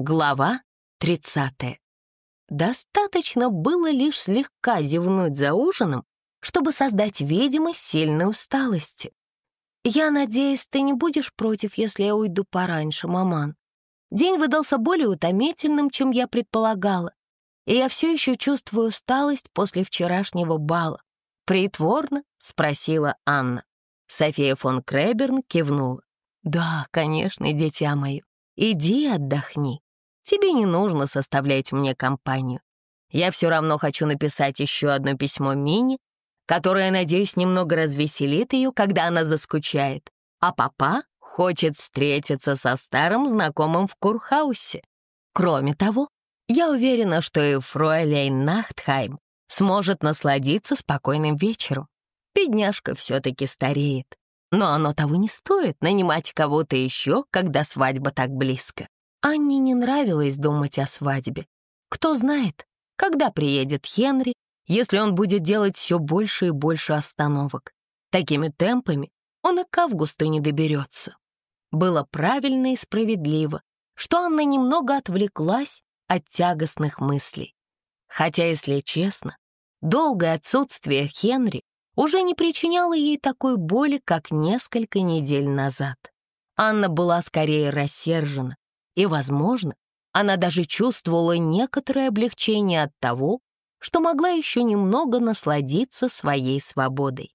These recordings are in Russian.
Глава 30. Достаточно было лишь слегка зевнуть за ужином, чтобы создать видимость сильной усталости. «Я надеюсь, ты не будешь против, если я уйду пораньше, маман. День выдался более утомительным, чем я предполагала, и я все еще чувствую усталость после вчерашнего бала. «Притворно?» — спросила Анна. София фон Креберн кивнула. «Да, конечно, дитя мое. Иди отдохни. Тебе не нужно составлять мне компанию. Я все равно хочу написать еще одно письмо Мине, которое, надеюсь, немного развеселит ее, когда она заскучает. А папа хочет встретиться со старым знакомым в Курхаусе. Кроме того, я уверена, что и фройлейн Нахтхайм сможет насладиться спокойным вечером. Бедняжка все-таки стареет. Но оно того не стоит нанимать кого-то еще, когда свадьба так близко. Анне не нравилось думать о свадьбе. Кто знает, когда приедет Хенри, если он будет делать все больше и больше остановок. Такими темпами он и к августу не доберется. Было правильно и справедливо, что Анна немного отвлеклась от тягостных мыслей. Хотя, если честно, долгое отсутствие Хенри уже не причиняло ей такой боли, как несколько недель назад. Анна была скорее рассержена, и, возможно, она даже чувствовала некоторое облегчение от того, что могла еще немного насладиться своей свободой.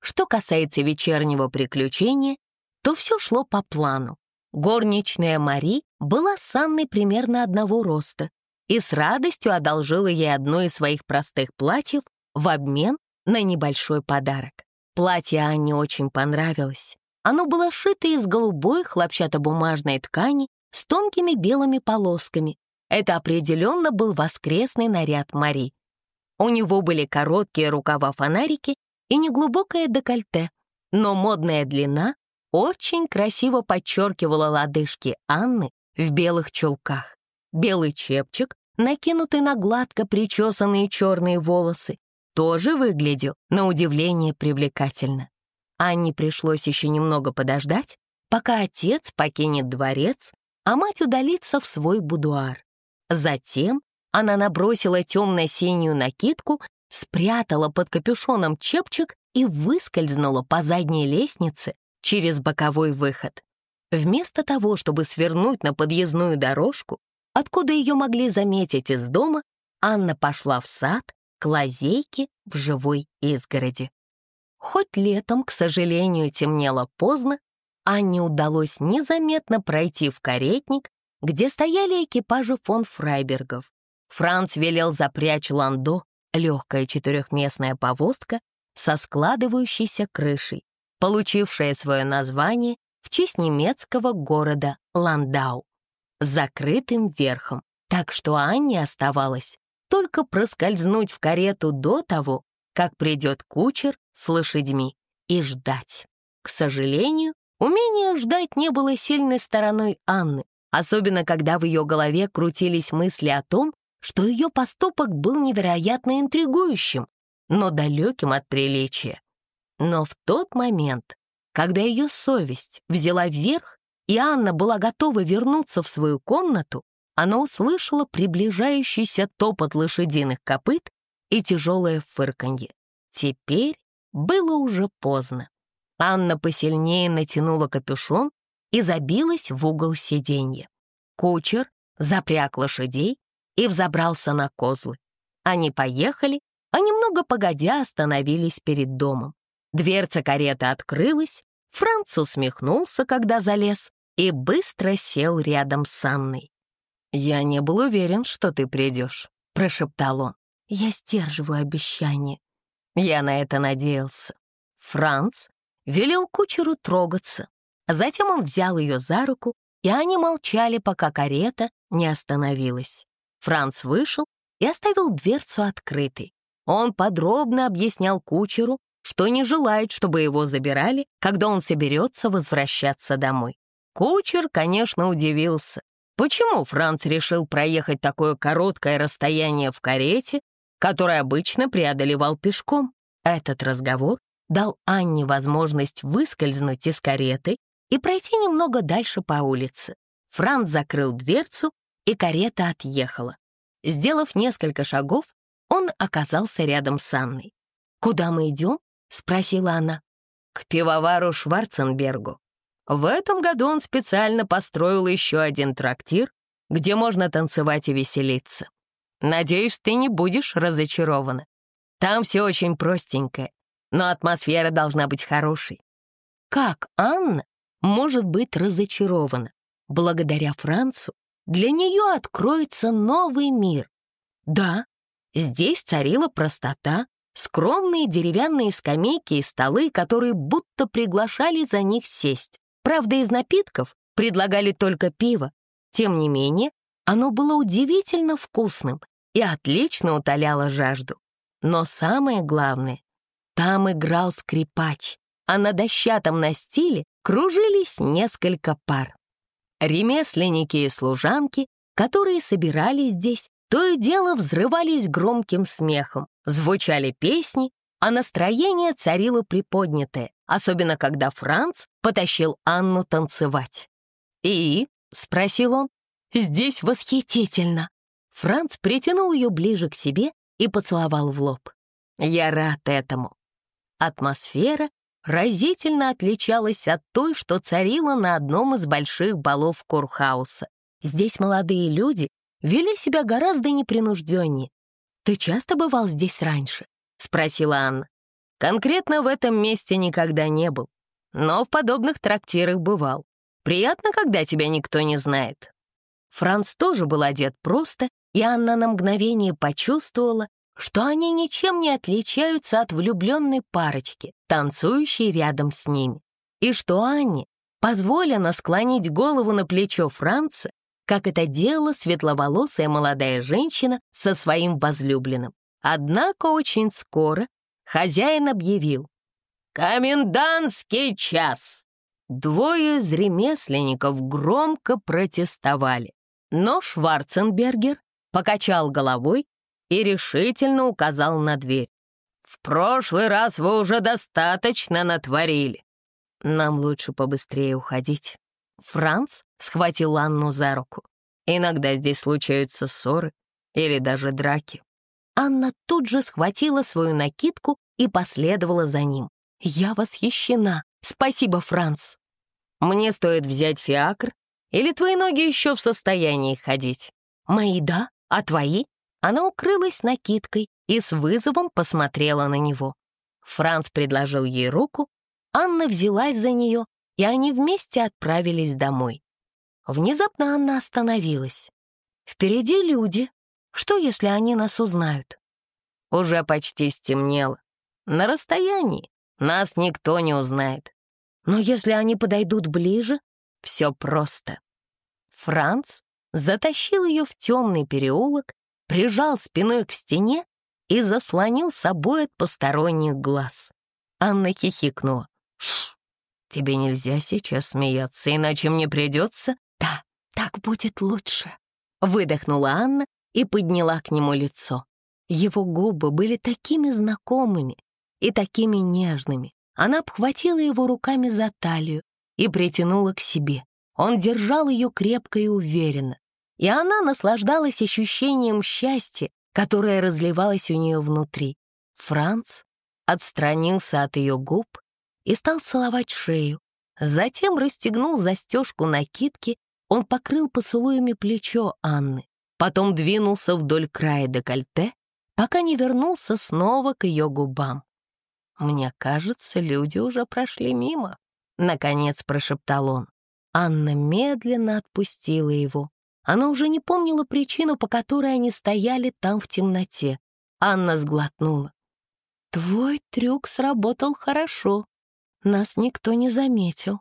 Что касается вечернего приключения, то все шло по плану. Горничная Мари была с Анной примерно одного роста и с радостью одолжила ей одно из своих простых платьев в обмен на небольшой подарок. Платье Анне очень понравилось. Оно было шито из голубой хлопчатобумажной ткани с тонкими белыми полосками. Это определенно был воскресный наряд Мари. У него были короткие рукава-фонарики и неглубокое декольте, но модная длина очень красиво подчеркивала лодыжки Анны в белых чулках. Белый чепчик, накинутый на гладко причесанные черные волосы, тоже выглядел, на удивление, привлекательно. Анне пришлось еще немного подождать, пока отец покинет дворец а мать удалится в свой будуар. Затем она набросила темно-синюю накидку, спрятала под капюшоном чепчик и выскользнула по задней лестнице через боковой выход. Вместо того, чтобы свернуть на подъездную дорожку, откуда ее могли заметить из дома, Анна пошла в сад к лазейке в живой изгороди. Хоть летом, к сожалению, темнело поздно, Анне удалось незаметно пройти в каретник, где стояли экипажи фон Фрайбергов. Франц велел запрячь ландо, легкая четырехместная повозка со складывающейся крышей, получившая свое название в честь немецкого города Ландау, с закрытым верхом, так что Анне оставалось только проскользнуть в карету до того, как придет кучер с лошадьми, и ждать. К сожалению, Умение ждать не было сильной стороной Анны, особенно когда в ее голове крутились мысли о том, что ее поступок был невероятно интригующим, но далеким от приличия. Но в тот момент, когда ее совесть взяла вверх, и Анна была готова вернуться в свою комнату, она услышала приближающийся топот лошадиных копыт и тяжелое фырканье. Теперь было уже поздно. Анна посильнее натянула капюшон и забилась в угол сиденья. Кучер запряг лошадей и взобрался на козлы. Они поехали, а немного погодя остановились перед домом. Дверца кареты открылась, Франц усмехнулся, когда залез, и быстро сел рядом с Анной. «Я не был уверен, что ты придешь», — прошептал он. «Я сдерживаю обещание». Я на это надеялся. Франц велел кучеру трогаться. Затем он взял ее за руку, и они молчали, пока карета не остановилась. Франц вышел и оставил дверцу открытой. Он подробно объяснял кучеру, что не желает, чтобы его забирали, когда он соберется возвращаться домой. Кучер, конечно, удивился. Почему Франц решил проехать такое короткое расстояние в карете, которое обычно преодолевал пешком? Этот разговор дал Анне возможность выскользнуть из кареты и пройти немного дальше по улице. Франц закрыл дверцу и карета отъехала. Сделав несколько шагов, он оказался рядом с Анной. «Куда мы идем?» — спросила она. «К пивовару Шварценбергу. В этом году он специально построил еще один трактир, где можно танцевать и веселиться. Надеюсь, ты не будешь разочарована. Там все очень простенькое, но атмосфера должна быть хорошей. Как Анна может быть разочарована? Благодаря Францу для нее откроется новый мир. Да, здесь царила простота, скромные деревянные скамейки и столы, которые будто приглашали за них сесть. Правда, из напитков предлагали только пиво. Тем не менее, оно было удивительно вкусным и отлично утоляло жажду. Но самое главное, там играл скрипач, а на дощатом настиле кружились несколько пар. Ремесленники и служанки, которые собирались здесь, то и дело взрывались громким смехом, звучали песни, а настроение царило приподнятое, особенно когда Франц потащил Анну танцевать. «И?» — спросил он. «Здесь восхитительно!» Франц притянул ее ближе к себе и поцеловал в лоб. «Я рад этому». Атмосфера разительно отличалась от той, что царила на одном из больших балов Курхауса. Здесь молодые люди вели себя гораздо непринужденнее. «Ты часто бывал здесь раньше?» — спросила Анна. «Конкретно в этом месте никогда не был, но в подобных трактирах бывал. Приятно, когда тебя никто не знает». Франц тоже был одет просто, и Анна на мгновение почувствовала, что они ничем не отличаются от влюбленной парочки, танцующей рядом с ними, и что Анне позволено склонить голову на плечо Франца, как это делала светловолосая молодая женщина со своим возлюбленным. Однако очень скоро хозяин объявил «Комендантский час!» Двое из ремесленников громко протестовали, но Шварценбергер покачал головой и решительно указал на дверь. «В прошлый раз вы уже достаточно натворили. Нам лучше побыстрее уходить». Франц схватил Анну за руку. «Иногда здесь случаются ссоры или даже драки». Анна тут же схватила свою накидку и последовала за ним. «Я восхищена. Спасибо, Франц». «Мне стоит взять фиакр, или твои ноги еще в состоянии ходить?» «Мои да, а твои?» Она укрылась накидкой и с вызовом посмотрела на него. Франц предложил ей руку, Анна взялась за нее, и они вместе отправились домой. Внезапно Анна остановилась. «Впереди люди. Что, если они нас узнают?» Уже почти стемнело. На расстоянии нас никто не узнает. Но если они подойдут ближе, все просто. Франц затащил ее в темный переулок прижал спиной к стене и заслонил собой от посторонних глаз. Анна хихикнула. «Шш, тебе нельзя сейчас смеяться, иначе мне придется...» «Да, так будет лучше», — выдохнула Анна и подняла к нему лицо. Его губы были такими знакомыми и такими нежными. Она обхватила его руками за талию и притянула к себе. Он держал ее крепко и уверенно и она наслаждалась ощущением счастья, которое разливалось у нее внутри. Франц отстранился от ее губ и стал целовать шею. Затем расстегнул застежку накидки, он покрыл поцелуями плечо Анны, потом двинулся вдоль края декольте, пока не вернулся снова к ее губам. «Мне кажется, люди уже прошли мимо», — наконец прошептал он. Анна медленно отпустила его. Она уже не помнила причину, по которой они стояли там в темноте. Анна сглотнула. «Твой трюк сработал хорошо. Нас никто не заметил.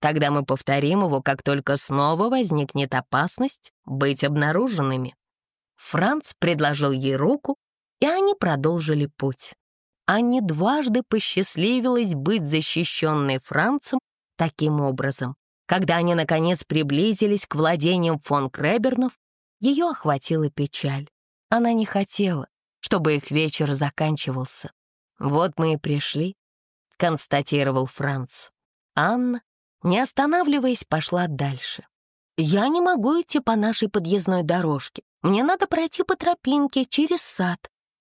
Тогда мы повторим его, как только снова возникнет опасность быть обнаруженными». Франц предложил ей руку, и они продолжили путь. Анне дважды посчастливилось быть защищенной Францем таким образом. Когда они, наконец, приблизились к владениям фон Кребернов, ее охватила печаль. Она не хотела, чтобы их вечер заканчивался. «Вот мы и пришли», — констатировал Франц. Анна, не останавливаясь, пошла дальше. Я не могу идти по нашей подъездной дорожке. Мне надо пройти по тропинке через сад.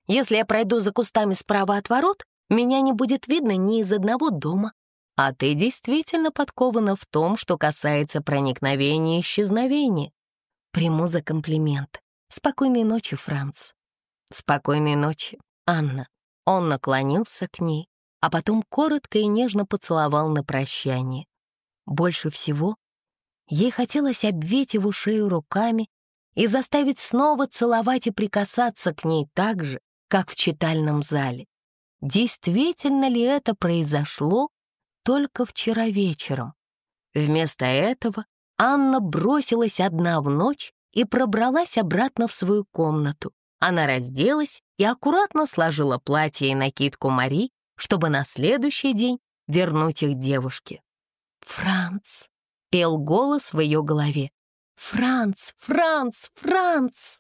Если я пройду за кустами справа от ворот, меня не будет видно ни из одного дома. А ты действительно подкована в том, что касается проникновения и исчезновения. Приму за комплимент. Спокойной ночи, Франц. Спокойной ночи, Анна. Он наклонился к ней, а потом коротко и нежно поцеловал на прощание. Больше всего ей хотелось обвить его шею руками и заставить снова целовать и прикасаться к ней так же, как в читальном зале. Действительно ли это произошло только вчера вечером? Вместо этого Анна бросилась одна в ночь и пробралась обратно в свою комнату. Она разделась и аккуратно сложила платье и накидку Мари, чтобы на следующий день вернуть их девушке. «Франц!» — пел голос в ее голове. «Франц! Франц! Франц!»